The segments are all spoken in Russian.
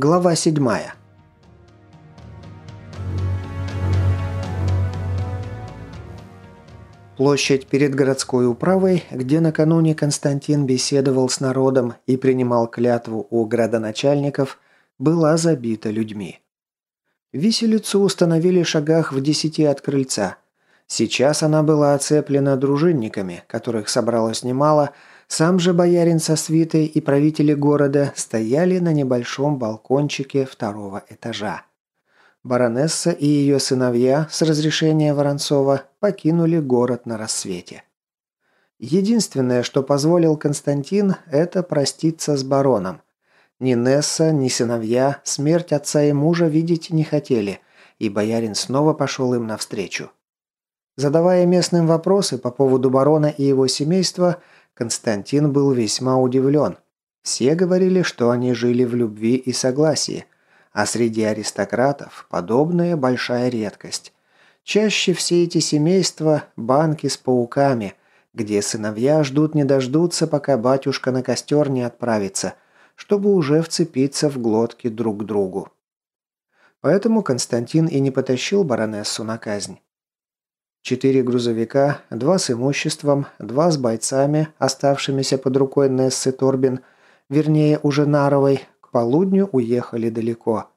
Глава 7. Площадь перед городской управой, где накануне Константин беседовал с народом и принимал клятву у градоначальников, была забита людьми. Виселицу установили шагах в десяти от крыльца. Сейчас она была оцеплена дружинниками, которых собралось немало, сам же боярин со свитой и правители города стояли на небольшом балкончике второго этажа. Баронесса и ее сыновья с разрешения Воронцова покинули город на рассвете. Единственное, что позволил Константин, это проститься с бароном. Ни Несса, ни сыновья смерть отца и мужа видеть не хотели, и боярин снова пошел им навстречу. Задавая местным вопросы по поводу барона и его семейства, Константин был весьма удивлен. Все говорили, что они жили в любви и согласии, а среди аристократов подобная большая редкость. Чаще все эти семейства – банки с пауками, где сыновья ждут не дождутся, пока батюшка на костер не отправится, чтобы уже вцепиться в глотки друг к другу. Поэтому Константин и не потащил баронессу на казнь. Четыре грузовика, два с имуществом, два с бойцами, оставшимися под рукой Нессы Торбин, вернее уже Наровой, к полудню уехали далеко.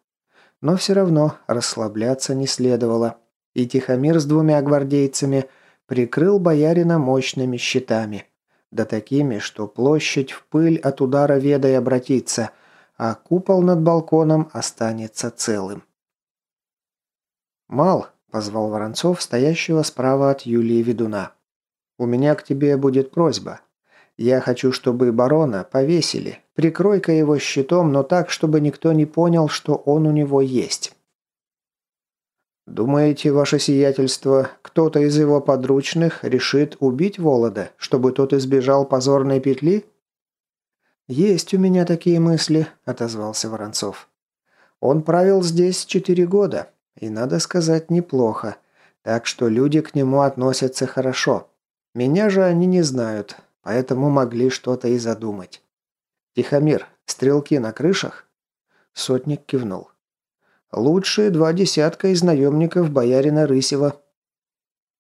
Но все равно расслабляться не следовало, и Тихомир с двумя гвардейцами прикрыл боярина мощными щитами. Да такими, что площадь в пыль от удара ведой обратится, а купол над балконом останется целым. «Мал», Позвал Воронцов, стоящего справа от Юлии Ведуна. «У меня к тебе будет просьба. Я хочу, чтобы барона повесили. Прикрой-ка его щитом, но так, чтобы никто не понял, что он у него есть». «Думаете, ваше сиятельство, кто-то из его подручных решит убить Волода, чтобы тот избежал позорной петли?» «Есть у меня такие мысли», – отозвался Воронцов. «Он правил здесь четыре года, и, надо сказать, неплохо. Так что люди к нему относятся хорошо. Меня же они не знают, поэтому могли что-то и задумать. «Тихомир, стрелки на крышах?» Сотник кивнул. «Лучшие два десятка из наемников боярина Рысева».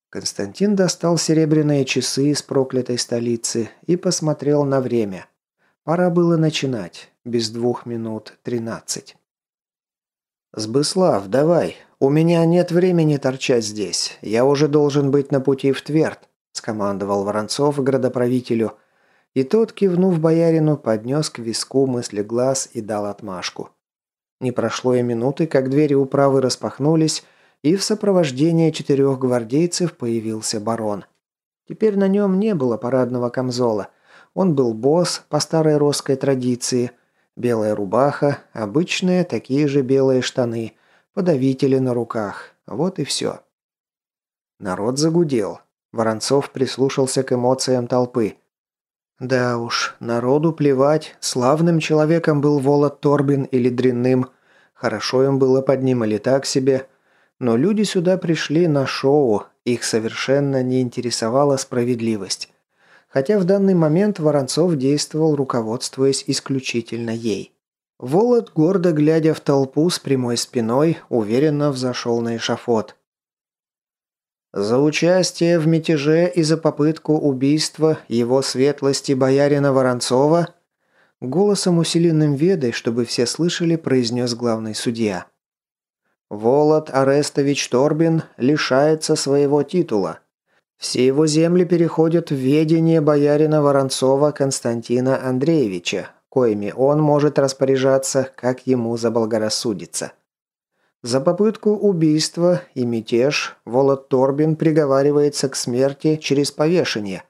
Константин достал серебряные часы из проклятой столицы и посмотрел на время. Пора было начинать. Без двух минут тринадцать. «Сбыслав, давай. У меня нет времени торчать здесь. Я уже должен быть на пути в Тверд», – скомандовал Воронцов градоправителю. И тот, кивнув боярину, поднес к виску мысли глаз и дал отмашку. Не прошло и минуты, как двери управы распахнулись, и в сопровождении четырех гвардейцев появился барон. Теперь на нем не было парадного камзола. Он был босс по старой русской традиции – Белая рубаха, обычные такие же белые штаны, подавители на руках. Вот и все. Народ загудел. Воронцов прислушался к эмоциям толпы. Да уж, народу плевать, славным человеком был Волод Торбин или дрянным. Хорошо им было под ним или так себе. Но люди сюда пришли на шоу, их совершенно не интересовала справедливость хотя в данный момент Воронцов действовал, руководствуясь исключительно ей. Волод, гордо глядя в толпу с прямой спиной, уверенно взошел на эшафот. За участие в мятеже и за попытку убийства его светлости боярина Воронцова голосом усиленным ведой, чтобы все слышали, произнес главный судья. Волод Арестович Торбин лишается своего титула. Все его земли переходят в ведение боярина Воронцова Константина Андреевича, коими он может распоряжаться, как ему заблагорассудится. За попытку убийства и мятеж Волод Торбин приговаривается к смерти через повешение.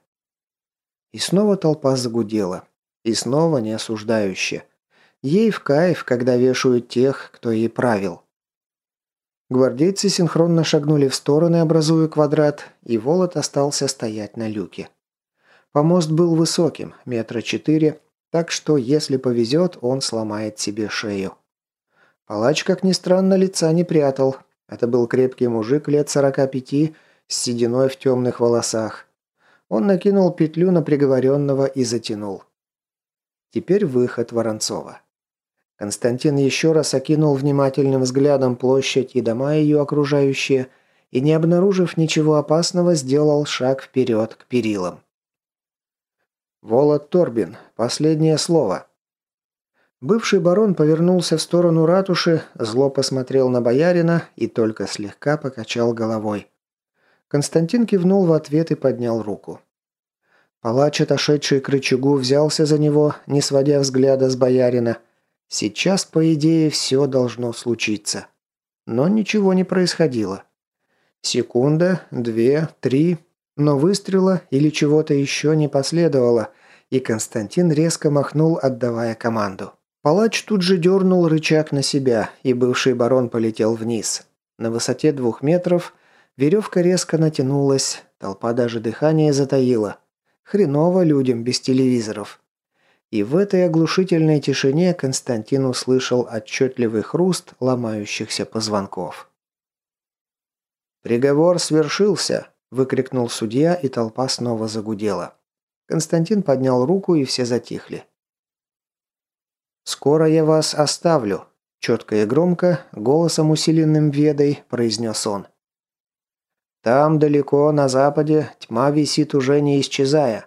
И снова толпа загудела. И снова не осуждающе. Ей в кайф, когда вешают тех, кто ей правил. Гвардейцы синхронно шагнули в стороны, образуя квадрат, и Волод остался стоять на люке. Помост был высоким, метра четыре, так что, если повезет, он сломает себе шею. Палач, как ни странно, лица не прятал. Это был крепкий мужик лет сорока пяти, с сединой в темных волосах. Он накинул петлю на приговоренного и затянул. Теперь выход Воронцова. Константин еще раз окинул внимательным взглядом площадь и дома ее окружающие и, не обнаружив ничего опасного, сделал шаг вперед к перилам. «Волод Торбин. Последнее слово». Бывший барон повернулся в сторону ратуши, зло посмотрел на боярина и только слегка покачал головой. Константин кивнул в ответ и поднял руку. Палач, отошедший к рычагу, взялся за него, не сводя взгляда с боярина – Сейчас, по идее, все должно случиться. Но ничего не происходило. Секунда, две, три, но выстрела или чего-то еще не последовало, и Константин резко махнул, отдавая команду. Палач тут же дернул рычаг на себя, и бывший барон полетел вниз. На высоте двух метров веревка резко натянулась, толпа даже дыхание затаила. Хреново людям без телевизоров. И в этой оглушительной тишине Константин услышал отчетливый хруст ломающихся позвонков. «Приговор свершился!» – выкрикнул судья, и толпа снова загудела. Константин поднял руку, и все затихли. «Скоро я вас оставлю», – четко и громко, голосом усиленным ведой, произнес он. «Там далеко, на западе, тьма висит уже не исчезая.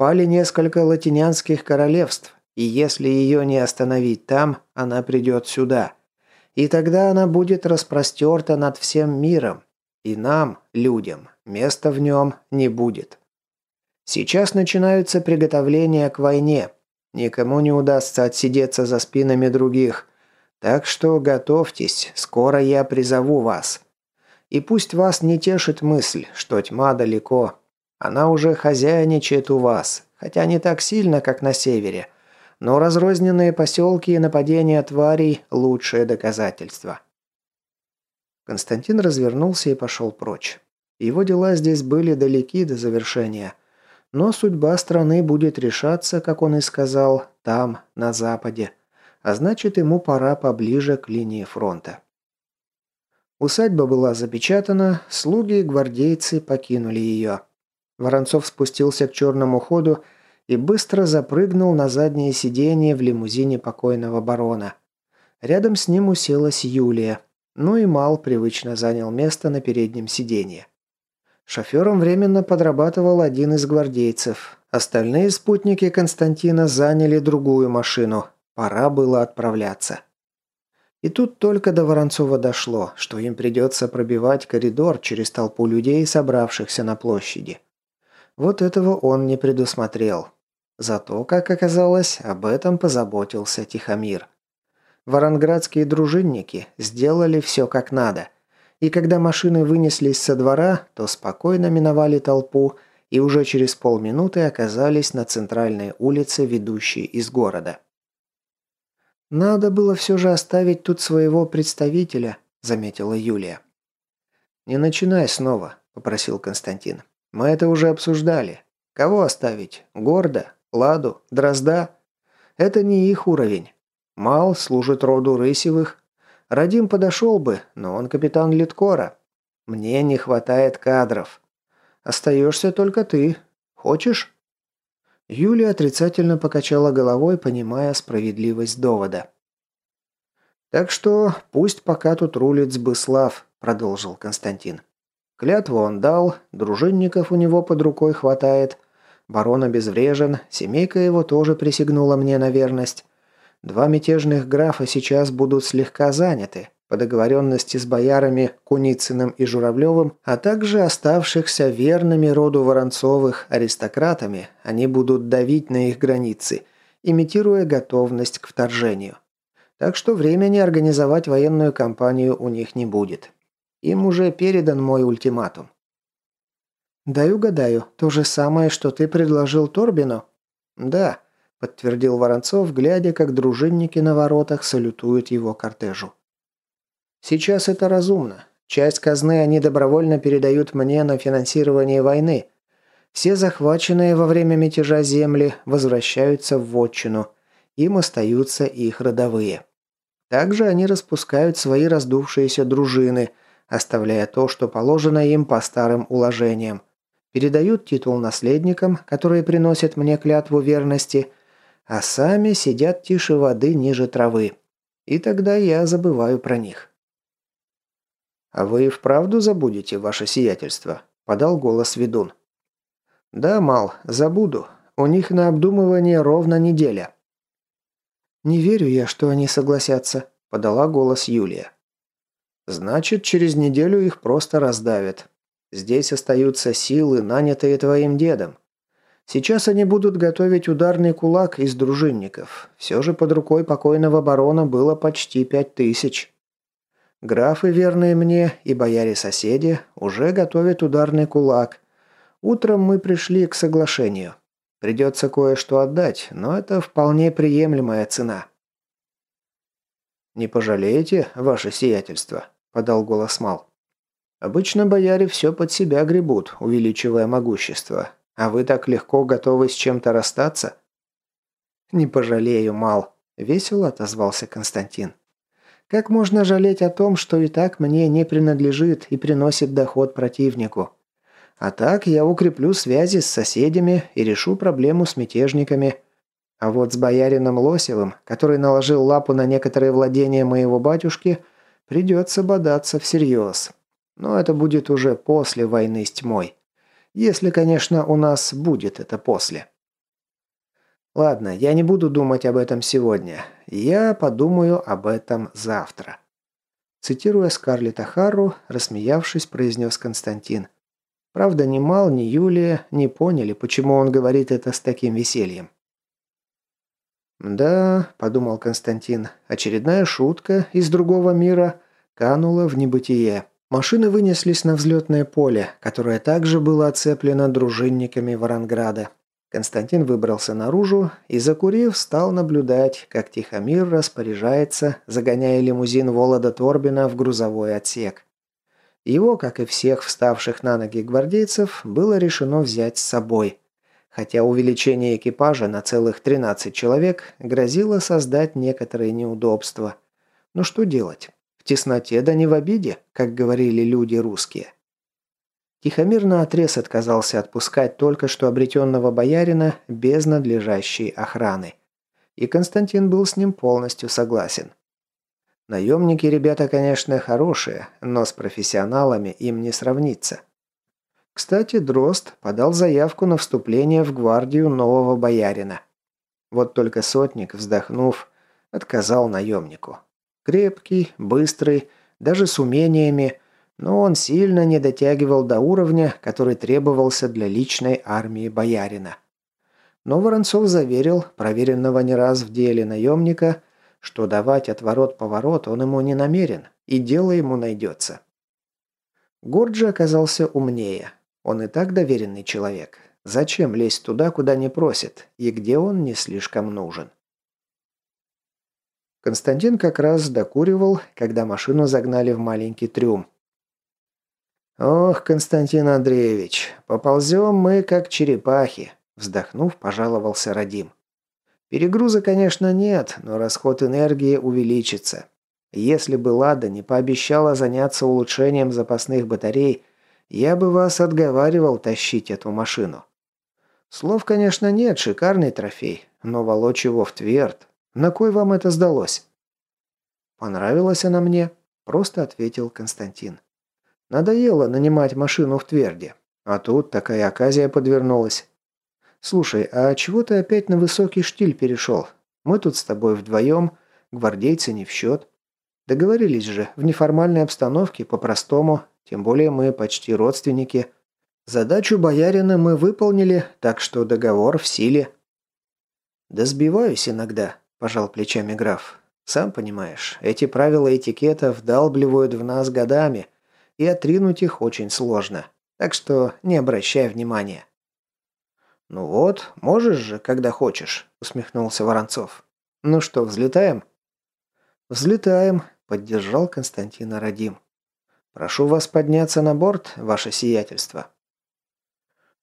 Пали несколько латинянских королевств, и если ее не остановить там, она придет сюда. И тогда она будет распростерта над всем миром, и нам, людям, места в нем не будет. Сейчас начинаются приготовления к войне. Никому не удастся отсидеться за спинами других. Так что готовьтесь, скоро я призову вас. И пусть вас не тешит мысль, что тьма далеко, она уже хозяйничает у вас, хотя не так сильно, как на севере. Но разрозненные поселки и нападения тварей – лучшее доказательство. Константин развернулся и пошел прочь. Его дела здесь были далеки до завершения. Но судьба страны будет решаться, как он и сказал, там, на западе. А значит, ему пора поближе к линии фронта. Усадьба была запечатана, слуги и гвардейцы покинули ее. Воронцов спустился к черному ходу и быстро запрыгнул на заднее сиденье в лимузине покойного барона. Рядом с ним уселась Юлия, ну и Мал привычно занял место на переднем сиденье. Шофером временно подрабатывал один из гвардейцев. Остальные спутники Константина заняли другую машину. Пора было отправляться. И тут только до Воронцова дошло, что им придется пробивать коридор через толпу людей, собравшихся на площади. Вот этого он не предусмотрел. Зато, как оказалось, об этом позаботился Тихомир. Воронградские дружинники сделали все как надо. И когда машины вынеслись со двора, то спокойно миновали толпу и уже через полминуты оказались на центральной улице, ведущей из города. «Надо было все же оставить тут своего представителя», – заметила Юлия. «Не начинай снова», – попросил Константин. Мы это уже обсуждали. Кого оставить? Горда? Ладу? Дрозда? Это не их уровень. Мал служит роду Рысевых. Радим подошел бы, но он капитан Литкора. Мне не хватает кадров. Остаешься только ты. Хочешь?» Юлия отрицательно покачала головой, понимая справедливость довода. «Так что пусть пока тут рулит Сбыслав», – продолжил Константин. Клятву он дал, дружинников у него под рукой хватает. Барон обезврежен, семейка его тоже присягнула мне на верность. Два мятежных графа сейчас будут слегка заняты, по договоренности с боярами Куницыным и Журавлевым, а также оставшихся верными роду Воронцовых аристократами, они будут давить на их границы, имитируя готовность к вторжению. Так что времени организовать военную кампанию у них не будет. Им уже передан мой ультиматум». «Дай угадаю, то же самое, что ты предложил Торбину?» «Да», – подтвердил Воронцов, глядя, как дружинники на воротах салютуют его кортежу. «Сейчас это разумно. Часть казны они добровольно передают мне на финансирование войны. Все захваченные во время мятежа земли возвращаются в вотчину. Им остаются их родовые. Также они распускают свои раздувшиеся дружины – оставляя то, что положено им по старым уложениям. Передают титул наследникам, которые приносят мне клятву верности, а сами сидят тише воды ниже травы. И тогда я забываю про них. «А вы вправду забудете ваше сиятельство?» – подал голос ведун. «Да, Мал, забуду. У них на обдумывание ровно неделя». «Не верю я, что они согласятся», – подала голос Юлия. «Значит, через неделю их просто раздавят. Здесь остаются силы, нанятые твоим дедом. Сейчас они будут готовить ударный кулак из дружинников. Все же под рукой покойного барона было почти пять тысяч. Графы, верные мне, и бояре-соседи, уже готовят ударный кулак. Утром мы пришли к соглашению. Придется кое-что отдать, но это вполне приемлемая цена. «Не пожалеете, ваше сиятельство?» – подал голос Мал. «Обычно бояре все под себя гребут, увеличивая могущество. А вы так легко готовы с чем-то расстаться?» «Не пожалею, Мал», – весело отозвался Константин. Как можно жалеть о том, что и так мне не принадлежит и приносит доход противнику? А так я укреплю связи с соседями и решу проблему с мятежниками. А вот с боярином Лосевым, который наложил лапу на некоторые владения моего батюшки, придется бодаться всерьез. Но это будет уже после войны с тьмой. Если, конечно, у нас будет это после. Ладно, я не буду думать об этом сегодня. Я подумаю об этом завтра. Цитируя Скарлетт Ахару, рассмеявшись, произнес Константин. Правда, ни Мал, ни Юлия не поняли, почему он говорит это с таким весельем. «Да», – подумал Константин, – очередная шутка из другого мира канула в небытие. Машины вынеслись на взлетное поле, которое также было оцеплено дружинниками Варанграда. Константин выбрался наружу и, закурив, стал наблюдать, как Тихомир распоряжается, загоняя лимузин Волода Торбина в грузовой отсек. Его, как и всех вставших на ноги гвардейцев, было решено взять с собой. Хотя увеличение экипажа на целых 13 человек грозило создать некоторые неудобства. Но что делать? В тесноте да не в обиде, как говорили люди русские. Тихомир наотрез отказался отпускать только что обретенного боярина без надлежащей охраны. И Константин был с ним полностью согласен. Наемники ребята, конечно, хорошие, но с профессионалами им не сравнится. Кстати, Дрозд подал заявку на вступление в гвардию нового боярина. Вот только сотник, вздохнув, отказал наемнику. Крепкий, быстрый, даже с умениями, но он сильно не дотягивал до уровня, который требовался для личной армии боярина. Но Воронцов заверил проверенного не раз в деле наемника, что давать отворот-поворот он ему не намерен, и дело ему найдется. Горджи оказался умнее. Он и так доверенный человек. Зачем лезть туда, куда не просит, и где он не слишком нужен? Константин как раз докуривал, когда машину загнали в маленький трюм, «Ох, Константин Андреевич, поползем мы как черепахи», вздохнув, пожаловался Радим. «Перегруза, конечно, нет, но расход энергии увеличится. Если бы Лада не пообещала заняться улучшением запасных батарей, я бы вас отговаривал тащить эту машину. Слов, конечно, нет, шикарный трофей, но волочь его в тверд. На кой вам это сдалось?» «Понравилась она мне», – просто ответил Константин. Надоело нанимать машину в Тверде. А тут такая оказия подвернулась. Слушай, а чего ты опять на высокий штиль перешел? Мы тут с тобой вдвоем, гвардейцы не в счет. Договорились же, в неформальной обстановке, по-простому, тем более мы почти родственники. Задачу боярина мы выполнили, так что договор в силе. Да сбиваюсь иногда, пожал плечами граф. Сам понимаешь, эти правила этикета вдалбливают в нас годами – и отринуть их очень сложно. Так что не обращай внимания». «Ну вот, можешь же, когда хочешь», – усмехнулся Воронцов. «Ну что, взлетаем?» «Взлетаем», – поддержал Константина Радим. «Прошу вас подняться на борт, ваше сиятельство».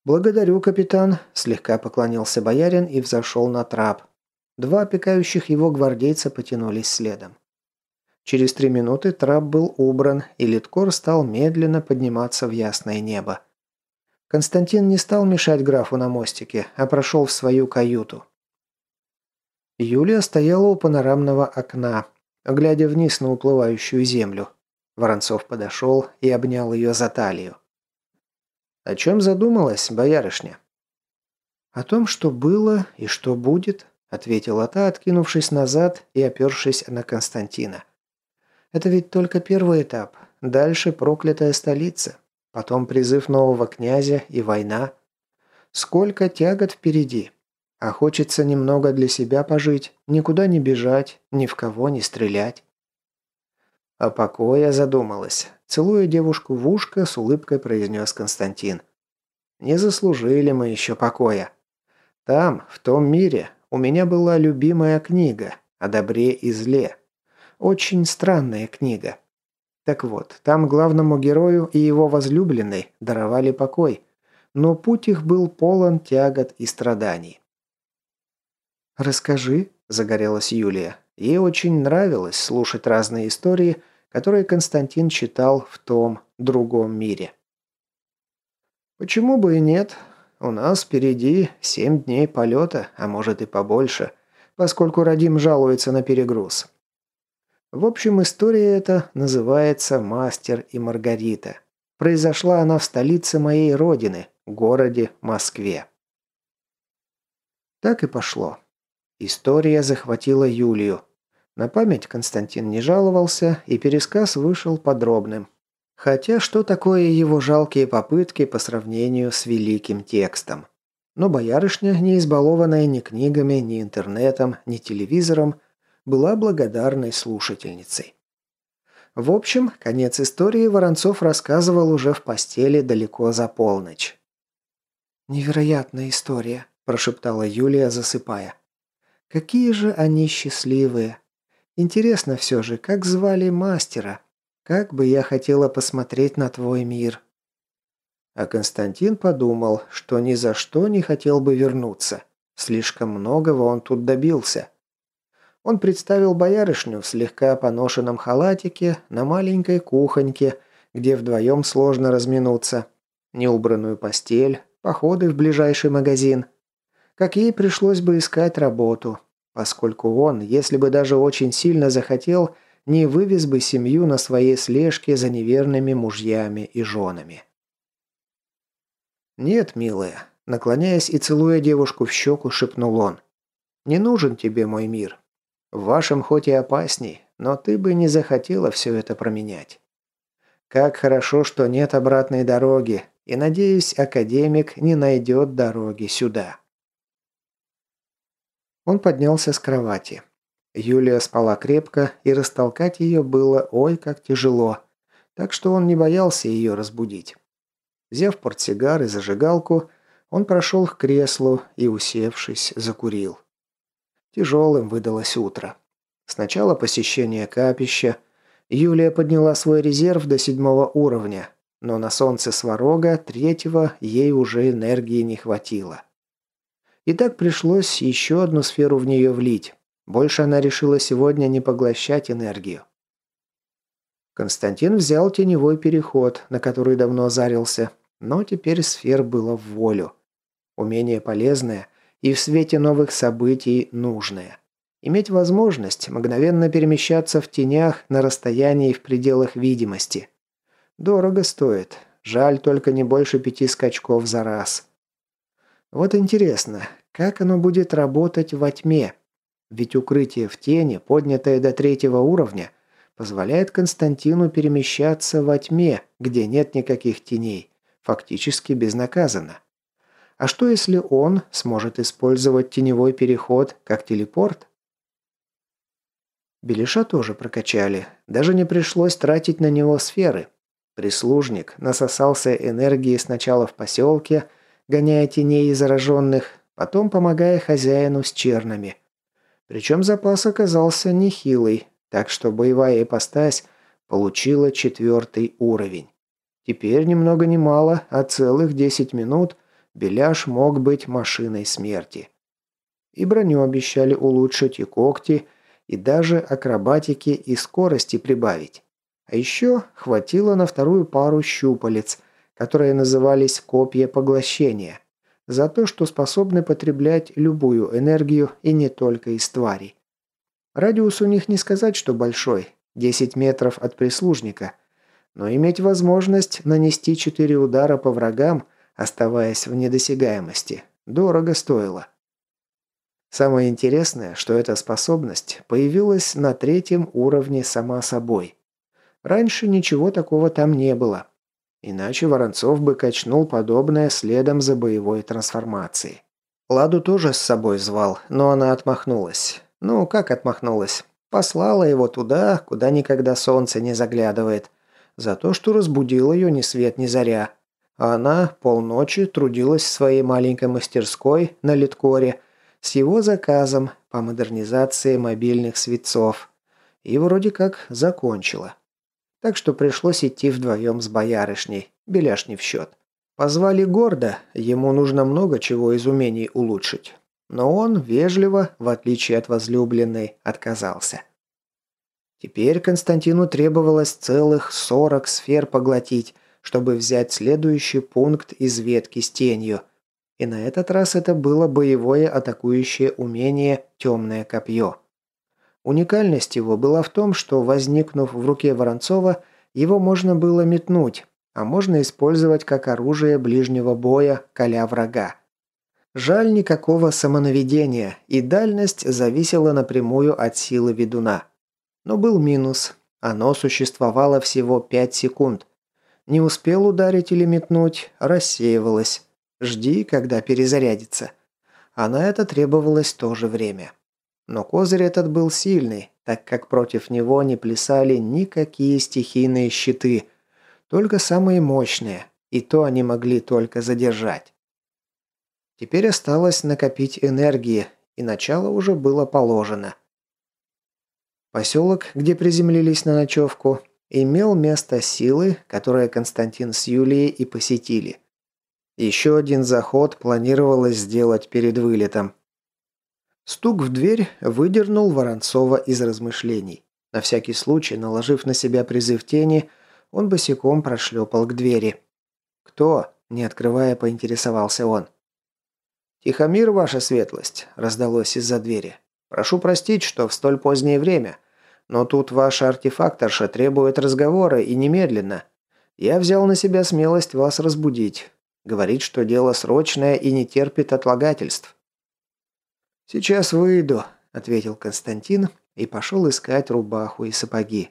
«Благодарю, капитан», – слегка поклонился боярин и взошел на трап. Два опекающих его гвардейца потянулись следом. Через три минуты трап был убран, и Литкор стал медленно подниматься в ясное небо. Константин не стал мешать графу на мостике, а прошел в свою каюту. Юлия стояла у панорамного окна, глядя вниз на уплывающую землю. Воронцов подошел и обнял ее за талию. «О чем задумалась, боярышня?» «О том, что было и что будет», — ответила та, откинувшись назад и опершись на Константина. «Это ведь только первый этап. Дальше проклятая столица. Потом призыв нового князя и война. Сколько тягот впереди. А хочется немного для себя пожить, никуда не бежать, ни в кого не стрелять. О покое задумалась. Целуя девушку в ушко, с улыбкой произнес Константин. «Не заслужили мы еще покоя. Там, в том мире, у меня была любимая книга о добре и зле. Очень странная книга. Так вот, там главному герою и его возлюбленной даровали покой, но путь их был полон тягот и страданий. «Расскажи», – загорелась Юлия. Ей очень нравилось слушать разные истории, которые Константин читал в том другом мире. «Почему бы и нет? У нас впереди семь дней полета, а может и побольше, поскольку Радим жалуется на перегруз. В общем, история эта называется «Мастер и Маргарита». Произошла она в столице моей родины, городе Москве. Так и пошло. История захватила Юлию. На память Константин не жаловался, и пересказ вышел подробным. Хотя что такое его жалкие попытки по сравнению с великим текстом? Но боярышня, не избалованная ни книгами, ни интернетом, ни телевизором, была благодарной слушательницей. В общем, конец истории Воронцов рассказывал уже в постели далеко за полночь. «Невероятная история», – прошептала Юлия, засыпая. «Какие же они счастливые! Интересно все же, как звали мастера? Как бы я хотела посмотреть на твой мир!» А Константин подумал, что ни за что не хотел бы вернуться. Слишком многого он тут добился – он представил боярышню в слегка поношенном халатике на маленькой кухоньке, где вдвоем сложно разминуться, неубранную постель, походы в ближайший магазин. Как ей пришлось бы искать работу, поскольку он, если бы даже очень сильно захотел, не вывез бы семью на своей слежке за неверными мужьями и женами. «Нет, милая», наклоняясь и целуя девушку в щеку, шепнул он. «Не нужен тебе мой мир. В вашем хоть и опасней, но ты бы не захотела все это променять. Как хорошо, что нет обратной дороги, и, надеюсь, академик не найдет дороги сюда. Он поднялся с кровати. Юлия спала крепко, и растолкать ее было ой как тяжело, так что он не боялся ее разбудить. Взяв портсигар и зажигалку, он прошел к креслу и, усевшись, закурил. Тяжелым выдалось утро. Сначала посещение капища. Юлия подняла свой резерв до седьмого уровня, но на солнце сварога третьего ей уже энергии не хватило. И так пришлось еще одну сферу в нее влить. Больше она решила сегодня не поглощать энергию. Константин взял теневой переход, на который давно зарился, но теперь сфер было в волю. Умение полезное, и в свете новых событий нужное. Иметь возможность мгновенно перемещаться в тенях на расстоянии в пределах видимости. Дорого стоит. Жаль только не больше пяти скачков за раз. Вот интересно, как оно будет работать во тьме? Ведь укрытие в тени, поднятое до третьего уровня, позволяет Константину перемещаться во тьме, где нет никаких теней, фактически безнаказанно. А что если он сможет использовать теневой переход как телепорт? Белиша тоже прокачали. Даже не пришлось тратить на него сферы. Прислужник насосался энергии сначала в поселке, гоняя теней и зараженных, потом помогая хозяину с черными. Причем запас оказался нехилый, так что боевая ипостась получила четвертый уровень. Теперь ни много ни мало, а целых 10 минут – Беляш мог быть машиной смерти. И броню обещали улучшить, и когти, и даже акробатики и скорости прибавить. А еще хватило на вторую пару щупалец, которые назывались «копья поглощения», за то, что способны потреблять любую энергию и не только из тварей. Радиус у них не сказать, что большой, 10 метров от прислужника, но иметь возможность нанести 4 удара по врагам, оставаясь в недосягаемости, дорого стоило. Самое интересное, что эта способность появилась на третьем уровне сама собой. Раньше ничего такого там не было. Иначе Воронцов бы качнул подобное следом за боевой трансформацией. Ладу тоже с собой звал, но она отмахнулась. Ну, как отмахнулась? Послала его туда, куда никогда солнце не заглядывает. За то, что разбудил ее ни свет ни заря. А она полночи трудилась в своей маленькой мастерской на Литкоре с его заказом по модернизации мобильных светцов. И вроде как закончила. Так что пришлось идти вдвоем с боярышней, беляш не в счет. Позвали гордо, ему нужно много чего из умений улучшить. Но он вежливо, в отличие от возлюбленной, отказался. Теперь Константину требовалось целых 40 сфер поглотить, чтобы взять следующий пункт из ветки с тенью. И на этот раз это было боевое атакующее умение «Темное копье». Уникальность его была в том, что, возникнув в руке Воронцова, его можно было метнуть, а можно использовать как оружие ближнего боя, коля врага. Жаль никакого самонаведения, и дальность зависела напрямую от силы ведуна. Но был минус. Оно существовало всего 5 секунд. Не успел ударить или метнуть, рассеивалось. Жди, когда перезарядится. А на это требовалось тоже время. Но козырь этот был сильный, так как против него не плясали никакие стихийные щиты, только самые мощные, и то они могли только задержать. Теперь осталось накопить энергии, и начало уже было положено. Поселок, где приземлились на ночевку, имел место силы, которое Константин с Юлией и посетили. Еще один заход планировалось сделать перед вылетом. Стук в дверь выдернул Воронцова из размышлений. На всякий случай, наложив на себя призыв тени, он босиком прошлепал к двери. «Кто?» – не открывая, поинтересовался он. «Тихомир, ваша светлость», – раздалось из-за двери. «Прошу простить, что в столь позднее время, но тут ваша артефакторша требует разговора и немедленно. Я взял на себя смелость вас разбудить. Говорит, что дело срочное и не терпит отлагательств». «Сейчас выйду», – ответил Константин и пошел искать рубаху и сапоги.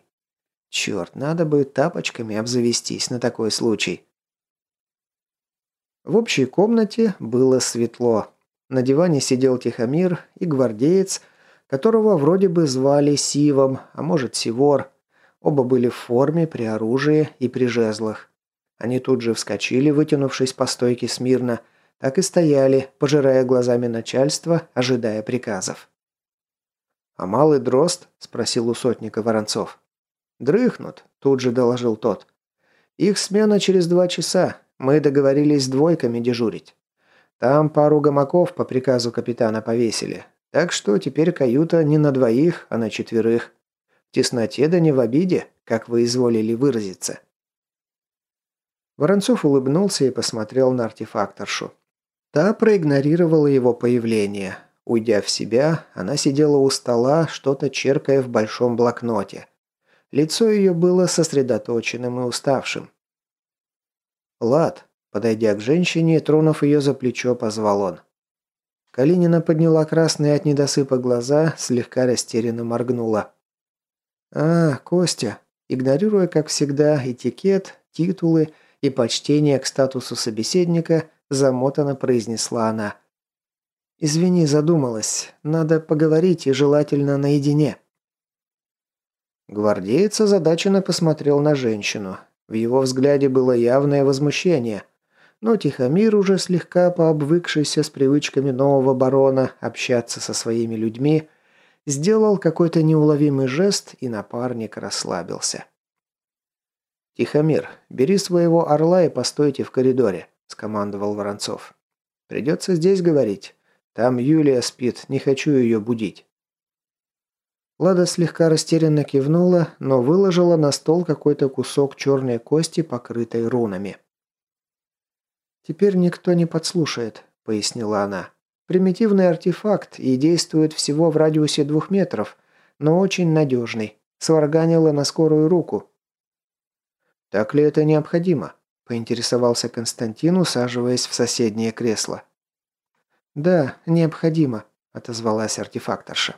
«Черт, надо бы тапочками обзавестись на такой случай». В общей комнате было светло. На диване сидел Тихомир и гвардеец, которого вроде бы звали Сивом, а может Сивор. Оба были в форме, при оружии и при жезлах. Они тут же вскочили, вытянувшись по стойке смирно, так и стояли, пожирая глазами начальство, ожидая приказов. «А малый дрозд?» – спросил у сотника Воронцов. «Дрыхнут», – тут же доложил тот. «Их смена через два часа. Мы договорились с двойками дежурить. Там пару гамаков по приказу капитана повесили. Так что теперь каюта не на двоих, а на четверых. В тесноте да не в обиде, как вы изволили выразиться». Воронцов улыбнулся и посмотрел на артефакторшу. Та проигнорировала его появление. Уйдя в себя, она сидела у стола, что-то черкая в большом блокноте. Лицо ее было сосредоточенным и уставшим. «Лад», подойдя к женщине, тронув ее за плечо, позвал он. Калинина подняла красные от недосыпа глаза, слегка растерянно моргнула. «А, Костя», игнорируя, как всегда, этикет, титулы и почтение к статусу собеседника, замотано произнесла она. «Извини, задумалась. Надо поговорить и желательно наедине». Гвардеец озадаченно посмотрел на женщину. В его взгляде было явное возмущение. Но Тихомир, уже слегка пообвыкшийся с привычками нового барона общаться со своими людьми, сделал какой-то неуловимый жест, и напарник расслабился. «Тихомир, бери своего орла и постойте в коридоре», – скомандовал Воронцов. «Придется здесь говорить. Там Юлия спит, не хочу ее будить». Лада слегка растерянно кивнула, но выложила на стол какой-то кусок черной кости, покрытой рунами. «Теперь никто не подслушает. пояснила она. «Примитивный артефакт и действует всего в радиусе двух метров, но очень надежный. Сварганила на скорую руку». «Так ли это необходимо?» – поинтересовался Константин, усаживаясь в соседнее кресло. «Да, необходимо», – отозвалась артефакторша.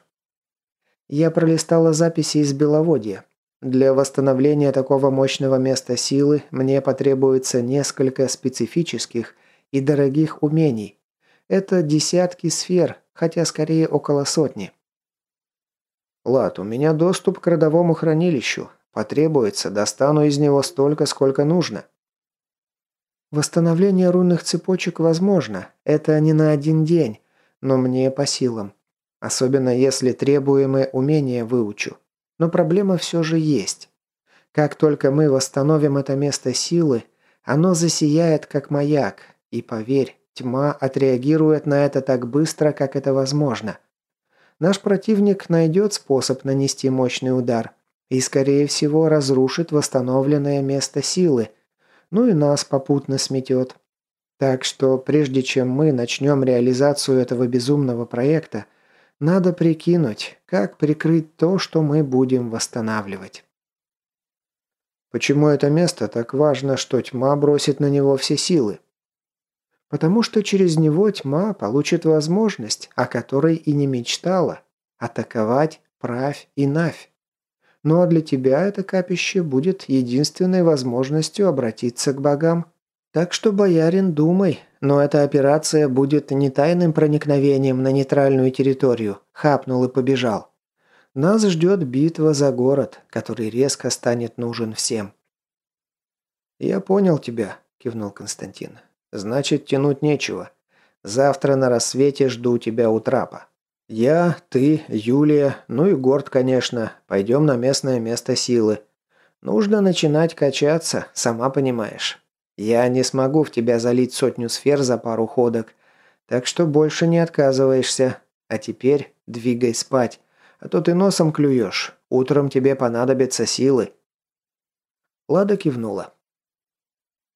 Я пролистала записи из Беловодья. Для восстановления такого мощного места силы мне потребуется несколько специфических и дорогих умений. Это десятки сфер, хотя скорее около сотни. Лад, у меня доступ к родовому хранилищу. Потребуется, достану из него столько, сколько нужно. Восстановление рунных цепочек возможно. Это не на один день, но мне по силам. Особенно если требуемое умение выучу. Но проблема все же есть. Как только мы восстановим это место силы, оно засияет как маяк. И поверь, тьма отреагирует на это так быстро, как это возможно. Наш противник найдет способ нанести мощный удар и, скорее всего, разрушит восстановленное место силы, ну и нас попутно сметет. Так что, прежде чем мы начнем реализацию этого безумного проекта, надо прикинуть, как прикрыть то, что мы будем восстанавливать. Почему это место так важно, что тьма бросит на него все силы? Потому что через него тьма получит возможность, о которой и не мечтала – атаковать правь и навь. Ну а для тебя это капище будет единственной возможностью обратиться к богам. Так что, боярин, думай, но эта операция будет не тайным проникновением на нейтральную территорию. Хапнул и побежал. Нас ждет битва за город, который резко станет нужен всем. «Я понял тебя», – кивнул Константин. «Значит, тянуть нечего. Завтра на рассвете жду тебя у трапа. Я, ты, Юлия, ну и Горд, конечно, пойдем на местное место силы. Нужно начинать качаться, сама понимаешь». Я не смогу в тебя залить сотню сфер за пару ходок, так что больше не отказываешься. А теперь двигай спать, а то ты носом клюешь. Утром тебе понадобятся силы». Лада кивнула.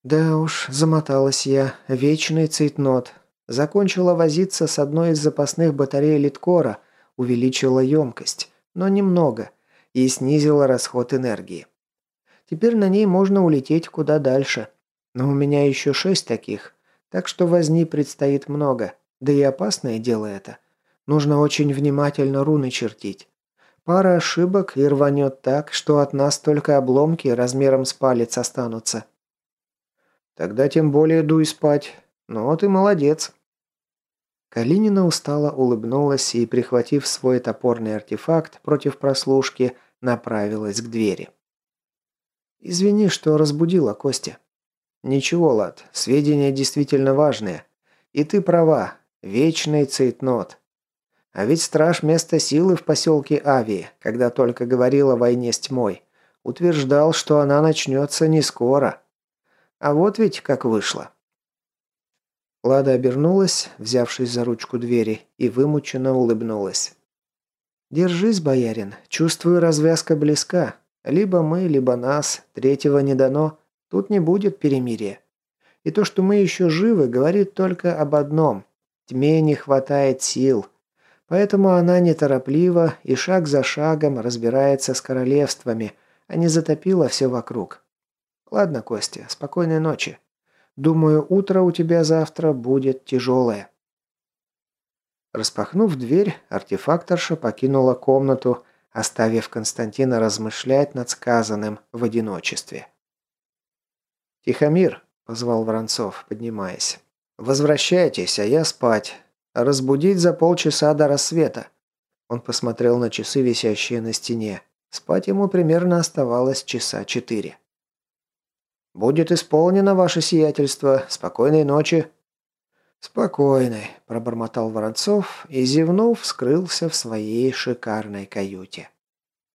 «Да уж, замоталась я. Вечный цейтнот. Закончила возиться с одной из запасных батарей литкора, увеличила емкость, но немного, и снизила расход энергии. Теперь на ней можно улететь куда дальше. Но у меня еще шесть таких, так что возни предстоит много. Да и опасное дело это. Нужно очень внимательно руны чертить. Пара ошибок и рванет так, что от нас только обломки размером с палец останутся. Тогда тем более дуй спать. Ну, ты молодец. Калинина устало улыбнулась и, прихватив свой топорный артефакт против прослушки, направилась к двери. «Извини, что разбудила Костя». «Ничего, Лад, сведения действительно важные. И ты права, вечный цейтнот. А ведь страж места силы в поселке Ави, когда только говорил о войне с тьмой, утверждал, что она начнется не скоро. А вот ведь как вышло». Лада обернулась, взявшись за ручку двери, и вымученно улыбнулась. «Держись, боярин. Чувствую, развязка близка. Либо мы, либо нас. Третьего не дано. Тут не будет перемирия. И то, что мы еще живы, говорит только об одном. Тьме не хватает сил. Поэтому она неторопливо и шаг за шагом разбирается с королевствами, а не затопила все вокруг. Ладно, Костя, спокойной ночи. Думаю, утро у тебя завтра будет тяжелое. Распахнув дверь, артефакторша покинула комнату, оставив Константина размышлять над сказанным в одиночестве. «Тихомир», – позвал Воронцов, поднимаясь. «Возвращайтесь, а я спать. Разбудить за полчаса до рассвета». Он посмотрел на часы, висящие на стене. Спать ему примерно оставалось часа четыре. «Будет исполнено ваше сиятельство. Спокойной ночи». «Спокойной», – пробормотал Воронцов и, зевнув, скрылся в своей шикарной каюте.